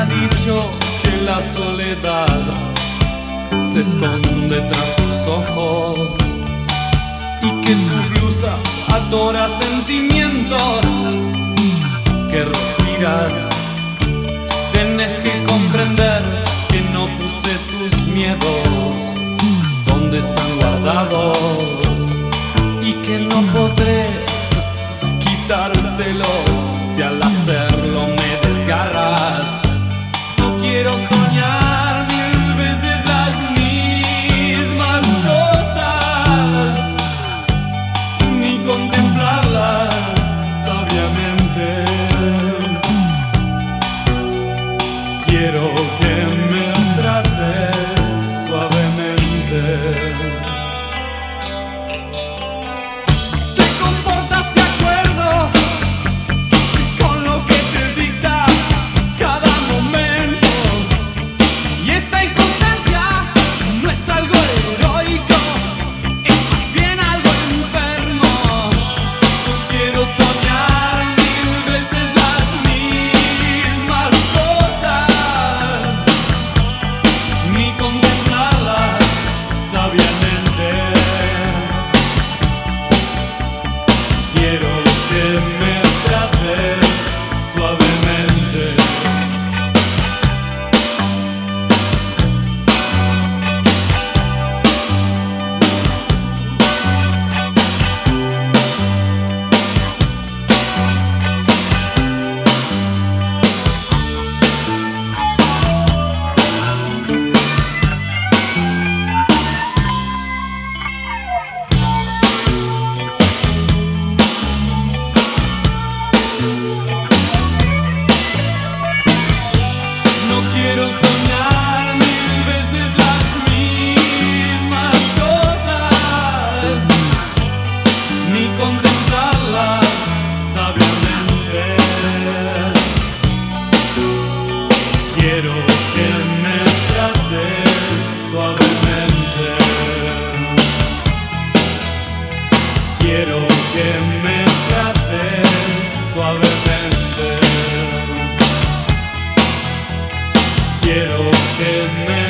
dicho que la soledad se esconde tras tus ojos y que tu blusa adora sentimientos que respiras. Tienes que comprender que no puse tus miedos donde están guardados y que no podré quitártelos Quiero que me Quiero Quiero que